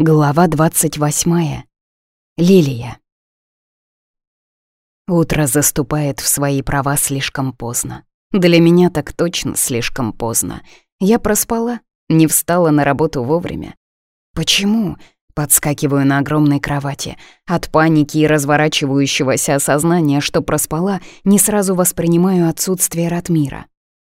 Глава 28. Лилия. Утро заступает в свои права слишком поздно. Для меня так точно слишком поздно. Я проспала, не встала на работу вовремя. Почему? Подскакиваю на огромной кровати. От паники и разворачивающегося осознания, что проспала, не сразу воспринимаю отсутствие Ратмира.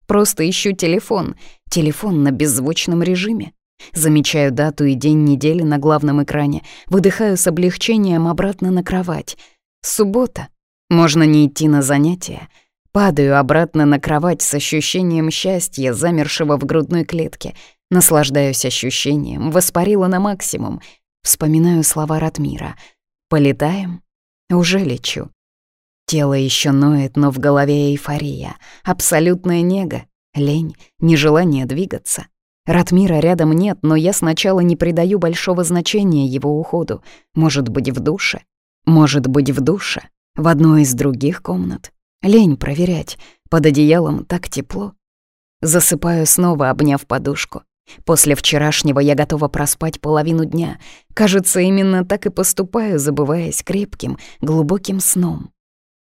Просто ищу телефон. Телефон на беззвучном режиме. Замечаю дату и день недели на главном экране, выдыхаю с облегчением обратно на кровать. Суббота. Можно не идти на занятия. Падаю обратно на кровать с ощущением счастья, замершего в грудной клетке. Наслаждаюсь ощущением, воспарила на максимум. Вспоминаю слова Ратмира. «Полетаем? Уже лечу». Тело еще ноет, но в голове эйфория, абсолютная нега, лень, нежелание двигаться. Ратмира рядом нет, но я сначала не придаю большого значения его уходу. Может быть, в душе. Может быть, в душе. В одной из других комнат. Лень проверять. Под одеялом так тепло. Засыпаю снова, обняв подушку. После вчерашнего я готова проспать половину дня. Кажется, именно так и поступаю, забываясь крепким, глубоким сном.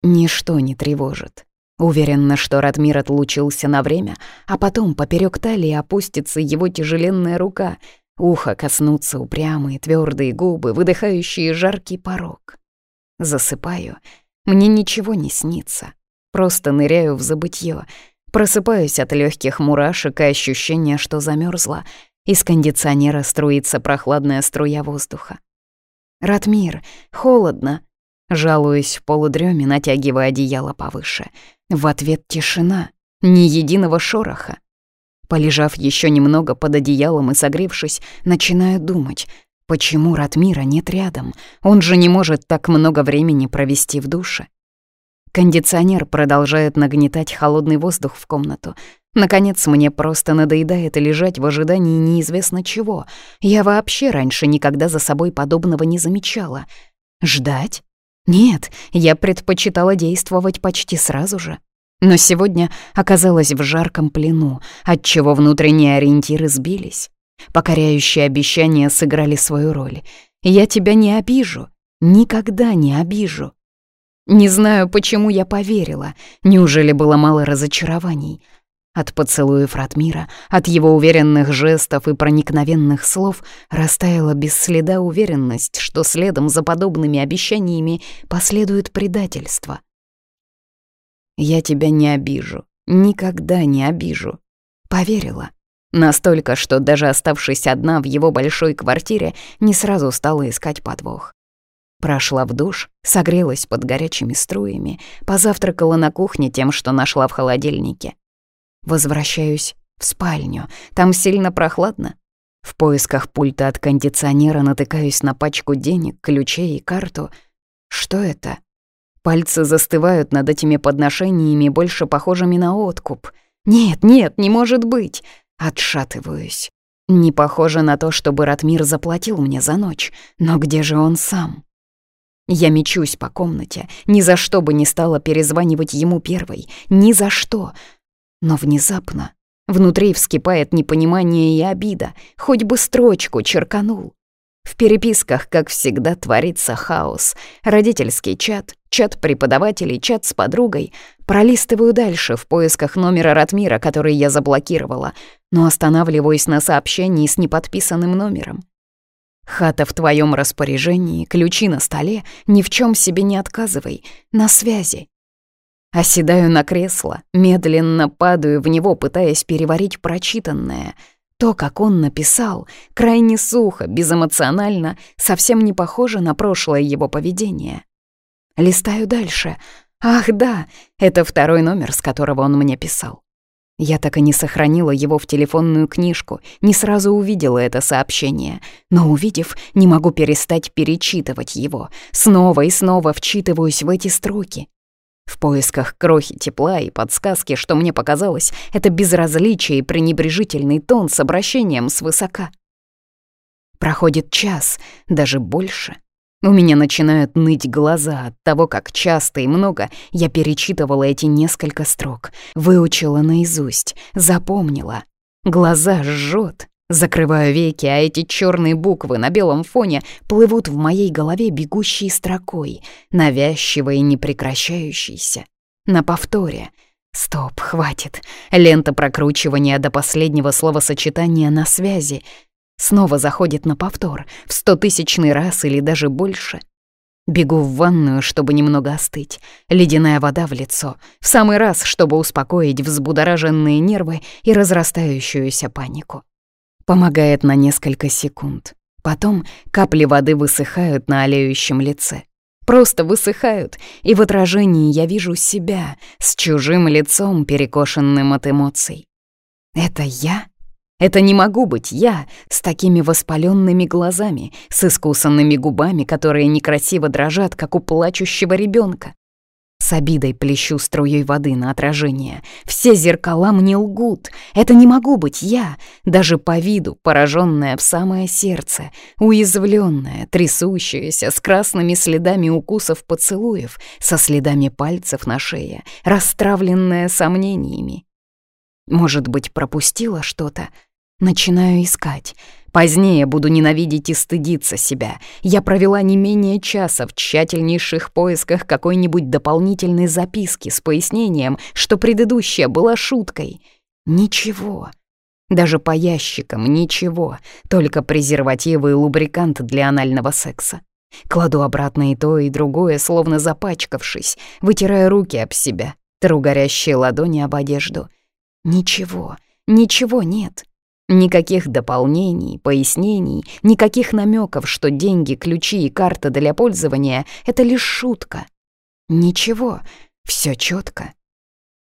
Ничто не тревожит. Уверенно, что Радмир отлучился на время, а потом поперек талии опустится его тяжеленная рука, ухо коснутся упрямые твердые губы, выдыхающие жаркий порог. Засыпаю, мне ничего не снится, просто ныряю в забытье, просыпаюсь от легких мурашек и ощущения, что замерзла, из кондиционера струится прохладная струя воздуха. Радмир, холодно!» Жалуюсь в полудреме, натягивая одеяло повыше — в ответ тишина, ни единого шороха. Полежав еще немного под одеялом и согревшись, начинаю думать, почему Ратмира нет рядом, он же не может так много времени провести в душе. Кондиционер продолжает нагнетать холодный воздух в комнату. Наконец, мне просто надоедает лежать в ожидании неизвестно чего. Я вообще раньше никогда за собой подобного не замечала. Ждать? Нет, я предпочитала действовать почти сразу же. Но сегодня оказалась в жарком плену, отчего внутренние ориентиры сбились. Покоряющие обещания сыграли свою роль. «Я тебя не обижу. Никогда не обижу». Не знаю, почему я поверила. Неужели было мало разочарований? От поцелуев Ратмира, от его уверенных жестов и проникновенных слов растаяла без следа уверенность, что следом за подобными обещаниями последует предательство — я тебя не обижу. Никогда не обижу. Поверила. Настолько, что даже оставшись одна в его большой квартире, не сразу стала искать подвох. Прошла в душ, согрелась под горячими струями, позавтракала на кухне тем, что нашла в холодильнике. Возвращаюсь в спальню, там сильно прохладно. В поисках пульта от кондиционера натыкаюсь на пачку денег, ключей и карту. Что это? Пальцы застывают над этими подношениями, больше похожими на откуп. «Нет, нет, не может быть!» Отшатываюсь. Не похоже на то, чтобы Ратмир заплатил мне за ночь. Но где же он сам? Я мечусь по комнате. Ни за что бы не стала перезванивать ему первой. Ни за что. Но внезапно внутри вскипает непонимание и обида. Хоть бы строчку черканул. В переписках, как всегда, творится хаос. Родительский чат, чат преподавателей, чат с подругой. Пролистываю дальше в поисках номера Ратмира, который я заблокировала, но останавливаюсь на сообщении с неподписанным номером. «Хата в твоем распоряжении, ключи на столе, ни в чем себе не отказывай, на связи». Оседаю на кресло, медленно падаю в него, пытаясь переварить прочитанное — то, как он написал, крайне сухо, безэмоционально, совсем не похоже на прошлое его поведение. Листаю дальше. Ах да, это второй номер, с которого он мне писал. Я так и не сохранила его в телефонную книжку, не сразу увидела это сообщение, но увидев, не могу перестать перечитывать его. Снова и снова вчитываюсь в эти строки. В поисках крохи тепла и подсказки, что мне показалось, это безразличие и пренебрежительный тон с обращением свысока. Проходит час, даже больше. У меня начинают ныть глаза от того, как часто и много я перечитывала эти несколько строк, выучила наизусть, запомнила. Глаза жжет, Закрываю веки, а эти черные буквы на белом фоне плывут в моей голове бегущей строкой, навязчивой и непрекращающейся. На повторе. Стоп, хватит. Лента прокручивания до последнего словосочетания на связи. Снова заходит на повтор, в стотысячный раз или даже больше. Бегу в ванную, чтобы немного остыть. Ледяная вода в лицо. В самый раз, чтобы успокоить взбудораженные нервы и разрастающуюся панику помогает на несколько секунд. Потом капли воды высыхают на олеющем лице. Просто высыхают, и в отражении я вижу себя с чужим лицом, перекошенным от эмоций. Это я? Это не могу быть я с такими воспаленными глазами, с искусанными губами, которые некрасиво дрожат, как у плачущего ребенка с обидой плещу струей воды на отражение. Все зеркала мне лгут. Это не могу быть я, даже по виду, пораженная в самое сердце, уязвленная, трясущаяся, с красными следами укусов поцелуев, со следами пальцев на шее, расстравленная сомнениями. Может быть, пропустила что-то? Начинаю искать — Позднее буду ненавидеть и стыдиться себя. Я провела не менее часа в тщательнейших поисках какой-нибудь дополнительной записки с пояснением, что предыдущая была шуткой. Ничего. Даже по ящикам ничего, только презервативы и лубрикант для анального секса. Кладу обратно и то, и другое, словно запачкавшись, вытирая руки об себя, тру горящие ладони об одежду. Ничего, ничего нет. Никаких дополнений, пояснений, никаких намеков, что деньги, ключи и карта для пользования — это лишь шутка. Ничего, все четко.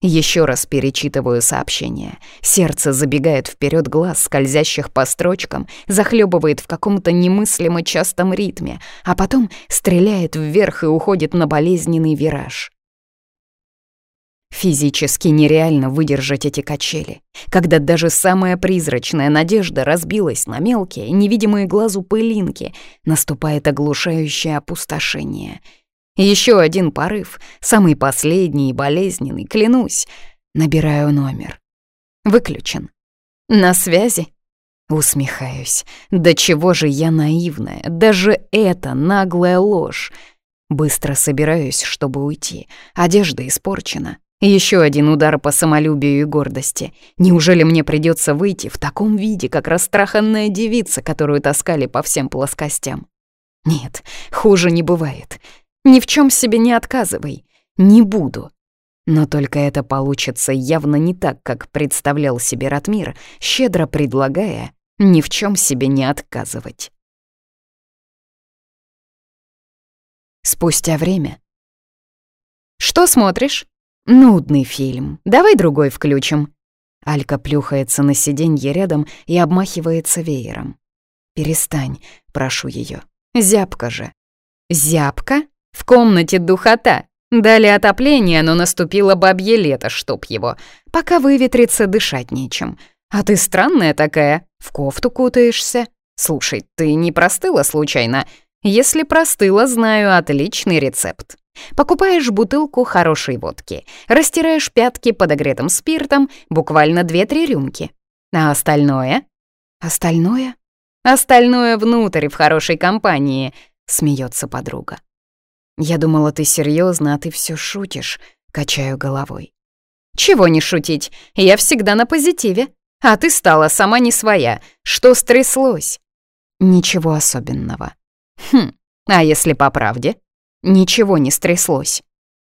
Еще раз перечитываю сообщение. Сердце забегает вперед глаз, скользящих по строчкам, захлебывает в каком-то немыслимо частом ритме, а потом стреляет вверх и уходит на болезненный вираж. Физически нереально выдержать эти качели, когда даже самая призрачная надежда разбилась на мелкие, невидимые глазу пылинки, наступает оглушающее опустошение. Еще один порыв, самый последний и болезненный, клянусь. Набираю номер. Выключен. На связи? Усмехаюсь. До чего же я наивная. Даже это наглая ложь. Быстро собираюсь, чтобы уйти. Одежда испорчена. Еще один удар по самолюбию и гордости. Неужели мне придется выйти в таком виде, как расстраханная девица, которую таскали по всем плоскостям? Нет, хуже не бывает. Ни в чем себе не отказывай. Не буду. Но только это получится явно не так, как представлял себе Ратмир, щедро предлагая ни в чем себе не отказывать. Спустя время. «Что смотришь?» «Нудный фильм. Давай другой включим». Алька плюхается на сиденье рядом и обмахивается веером. «Перестань», — прошу ее. «Зябка же». «Зябка? В комнате духота. Дали отопление, но наступило бабье лето, чтоб его. Пока выветрится, дышать нечем. А ты странная такая, в кофту кутаешься. Слушай, ты не простыла случайно? Если простыла, знаю отличный рецепт». Покупаешь бутылку хорошей водки, растираешь пятки подогретым спиртом, буквально 2-3 рюмки. А остальное? Остальное? Остальное внутрь, в хорошей компании, смеется подруга. Я думала, ты серьезно, а ты все шутишь, качаю головой. Чего не шутить, я всегда на позитиве. А ты стала сама не своя. Что стряслось? Ничего особенного. Хм, а если по правде? Ничего не стряслось.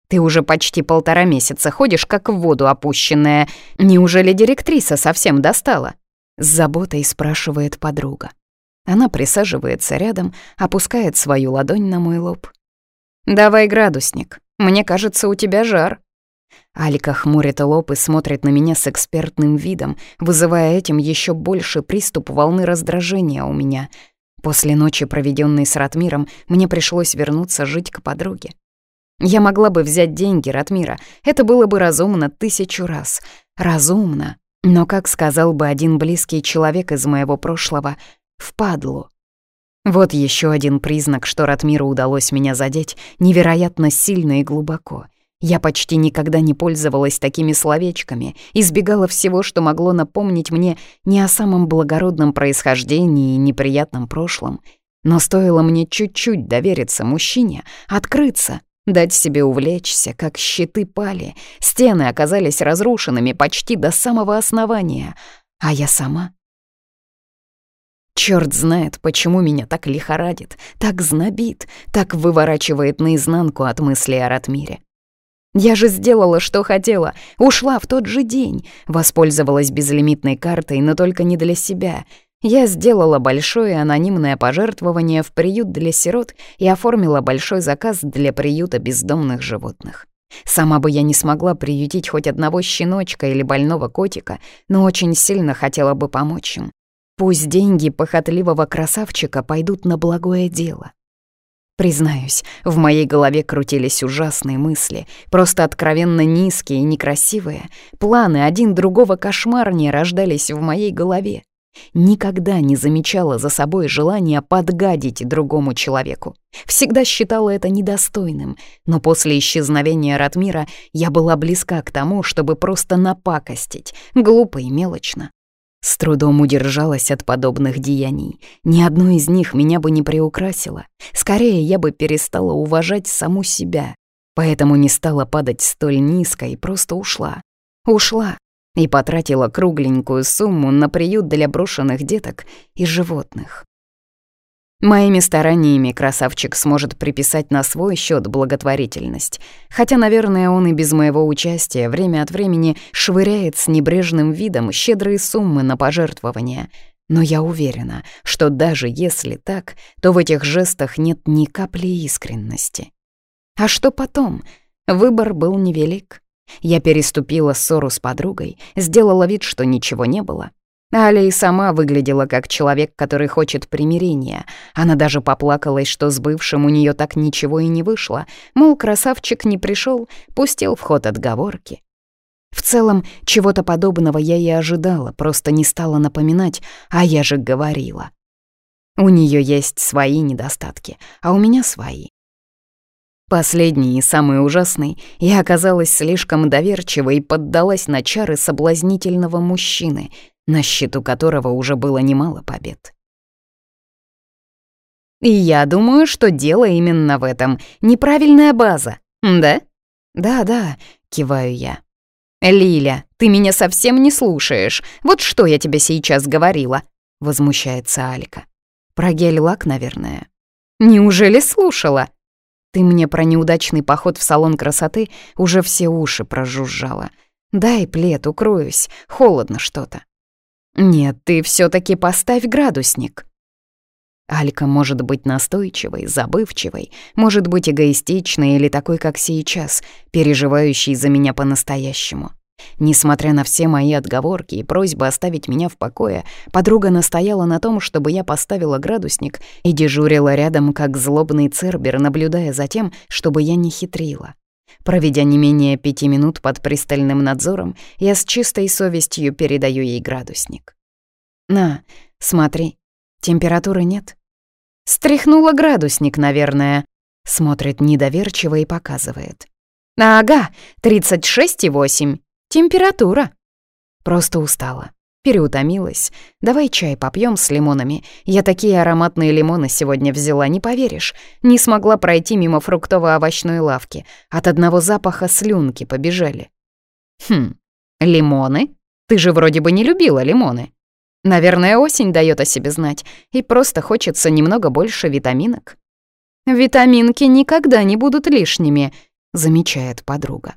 Ты уже почти полтора месяца ходишь, как в воду опущенная. Неужели директриса совсем достала?» С заботой спрашивает подруга. Она присаживается рядом, опускает свою ладонь на мой лоб. «Давай градусник. Мне кажется, у тебя жар». Алика хмурит лоб и смотрит на меня с экспертным видом, вызывая этим еще больше приступ волны раздражения у меня — После ночи, проведенной с Ратмиром, мне пришлось вернуться жить к подруге. Я могла бы взять деньги Ратмира, это было бы разумно тысячу раз. Разумно, но, как сказал бы один близкий человек из моего прошлого, впадлу. Вот еще один признак, что Ратмиру удалось меня задеть невероятно сильно и глубоко — я почти никогда не пользовалась такими словечками, избегала всего, что могло напомнить мне не о самом благородном происхождении и неприятном прошлом. Но стоило мне чуть-чуть довериться мужчине, открыться, дать себе увлечься, как щиты пали, стены оказались разрушенными почти до самого основания, а я сама... Черт знает, почему меня так лихорадит, так знобит, так выворачивает наизнанку от мысли о Ратмире. Я же сделала, что хотела. Ушла в тот же день. Воспользовалась безлимитной картой, но только не для себя. Я сделала большое анонимное пожертвование в приют для сирот и оформила большой заказ для приюта бездомных животных. Сама бы я не смогла приютить хоть одного щеночка или больного котика, но очень сильно хотела бы помочь им. Пусть деньги похотливого красавчика пойдут на благое дело. Признаюсь, в моей голове крутились ужасные мысли, просто откровенно низкие и некрасивые. Планы один другого кошмарнее рождались в моей голове. Никогда не замечала за собой желания подгадить другому человеку. Всегда считала это недостойным, но после исчезновения Ратмира я была близка к тому, чтобы просто напакостить, глупо и мелочно. С трудом удержалась от подобных деяний. Ни одно из них меня бы не приукрасило. Скорее, я бы перестала уважать саму себя. Поэтому не стала падать столь низко и просто ушла. Ушла и потратила кругленькую сумму на приют для брошенных деток и животных. Моими стараниями красавчик сможет приписать на свой счет благотворительность, хотя, наверное, он и без моего участия время от времени швыряет с небрежным видом щедрые суммы на пожертвования. Но я уверена, что даже если так, то в этих жестах нет ни капли искренности. А что потом? Выбор был невелик. Я переступила ссору с подругой, сделала вид, что ничего не было, Аля и сама выглядела как человек, который хочет примирения. Она даже поплакалась, что с бывшим у нее так ничего и не вышло. Мол, красавчик не пришел, пустил в ход отговорки. В целом, чего-то подобного я и ожидала, просто не стала напоминать, а я же говорила. У нее есть свои недостатки, а у меня свои. Последний и самый ужасный, я оказалась слишком доверчивой и поддалась на чары соблазнительного мужчины — на счету которого уже было немало побед. И я думаю, что дело именно в этом. Неправильная база, да? Да-да, киваю я. «Лиля, ты меня совсем не слушаешь. Вот что я тебе сейчас говорила?» — возмущается Алика. «Про гель-лак, наверное». «Неужели слушала?» «Ты мне про неудачный поход в салон красоты уже все уши прожужжала. Дай плед, укроюсь, холодно что-то». «Нет, ты все таки поставь градусник». Алька может быть настойчивой, забывчивой, может быть эгоистичной или такой, как сейчас, переживающей за меня по-настоящему. Несмотря на все мои отговорки и просьбы оставить меня в покое, подруга настояла на том, чтобы я поставила градусник и дежурила рядом, как злобный цербер, наблюдая за тем, чтобы я не хитрила. Проведя не менее пяти минут под пристальным надзором, я с чистой совестью передаю ей градусник. «На, смотри, температуры нет». «Стряхнула градусник, наверное», — смотрит недоверчиво и показывает. «Ага, 36,8. Температура». Просто устала. Переутомилась. Давай чай попьем с лимонами. Я такие ароматные лимоны сегодня взяла, не поверишь. Не смогла пройти мимо фруктово-овощной лавки. От одного запаха слюнки побежали. Хм, лимоны? Ты же вроде бы не любила лимоны. Наверное, осень дает о себе знать, и просто хочется немного больше витаминок. «Витаминки никогда не будут лишними», — замечает подруга.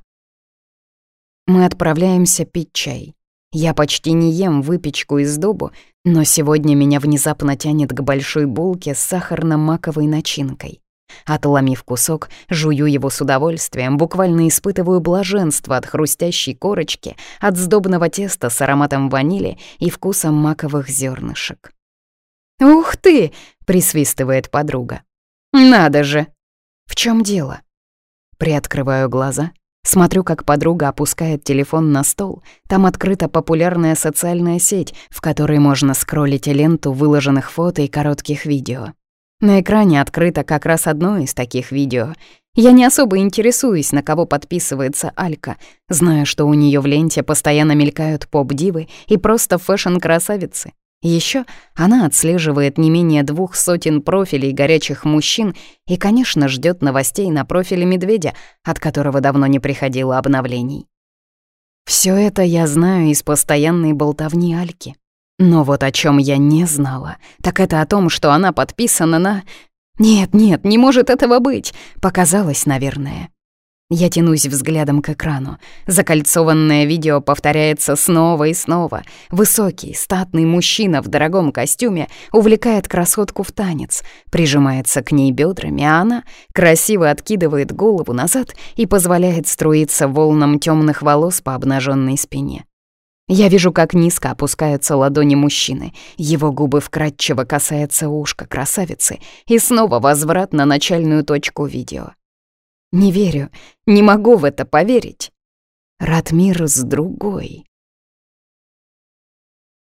Мы отправляемся пить чай. Я почти не ем выпечку из дубу, но сегодня меня внезапно тянет к большой булке с сахарно-маковой начинкой. Отломив кусок, жую его с удовольствием, буквально испытываю блаженство от хрустящей корочки, от сдобного теста с ароматом ванили и вкусом маковых зернышек. «Ух ты!» — присвистывает подруга. «Надо же!» «В чем дело?» Приоткрываю глаза Смотрю, как подруга опускает телефон на стол. Там открыта популярная социальная сеть, в которой можно скроллить ленту выложенных фото и коротких видео. На экране открыто как раз одно из таких видео. Я не особо интересуюсь, на кого подписывается Алька, зная, что у нее в ленте постоянно мелькают поп-дивы и просто фэшн-красавицы. Еще она отслеживает не менее двух сотен профилей горячих мужчин и, конечно, ждет новостей на профиле медведя, от которого давно не приходило обновлений. Все это я знаю из постоянной болтовни Альки. Но вот о чем я не знала, так это о том, что она подписана на... Нет, нет, не может этого быть. Показалось, наверное. Я тянусь взглядом к экрану. Закольцованное видео повторяется снова и снова. Высокий, статный мужчина в дорогом костюме увлекает красотку в танец, прижимается к ней бедрами, а она красиво откидывает голову назад и позволяет струиться волнам темных волос по обнаженной спине. Я вижу, как низко опускаются ладони мужчины, его губы вкратчиво касаются ушка красавицы и снова возврат на начальную точку видео. Не верю, не могу в это поверить. Ратмир с другой.